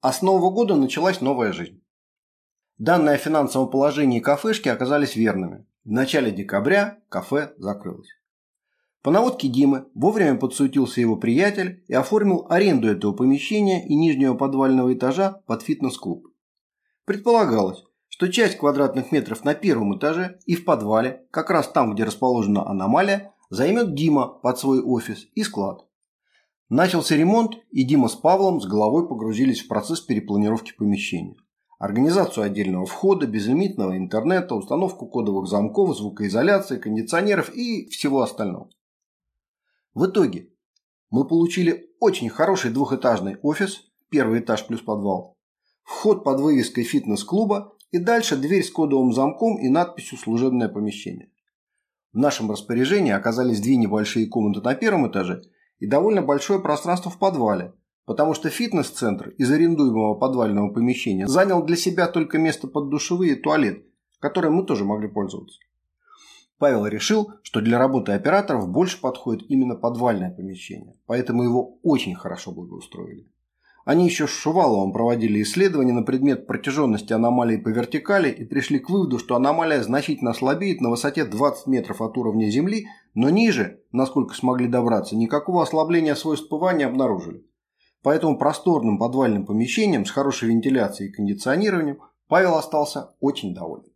А с Нового года началась новая жизнь. Данные о финансовом положении кафешки оказались верными. В начале декабря кафе закрылось. По наводке Димы вовремя подсуетился его приятель и оформил аренду этого помещения и нижнего подвального этажа под фитнес-клуб. Предполагалось, что часть квадратных метров на первом этаже и в подвале, как раз там, где расположена аномалия, займет Дима под свой офис и склад. Начался ремонт, и Дима с Павлом с головой погрузились в процесс перепланировки помещения. Организацию отдельного входа, безлимитного интернета, установку кодовых замков, звукоизоляции, кондиционеров и всего остального. В итоге мы получили очень хороший двухэтажный офис, первый этаж плюс подвал, вход под вывеской фитнес-клуба и дальше дверь с кодовым замком и надписью «Служебное помещение». В нашем распоряжении оказались две небольшие комнаты на первом этаже и довольно большое пространство в подвале, потому что фитнес-центр из арендуемого подвального помещения занял для себя только место под душевые и туалет, которым мы тоже могли пользоваться. Павел решил, что для работы операторов больше подходит именно подвальное помещение, поэтому его очень хорошо благоустроили. Они еще с Шуваловым проводили исследования на предмет протяженности аномалии по вертикали и пришли к выводу, что аномалия значительно слабеет на высоте 20 метров от уровня Земли, но ниже, насколько смогли добраться, никакого ослабления свойств ПВА не обнаружили. Поэтому просторным подвальным помещением с хорошей вентиляцией и кондиционированием Павел остался очень доволен.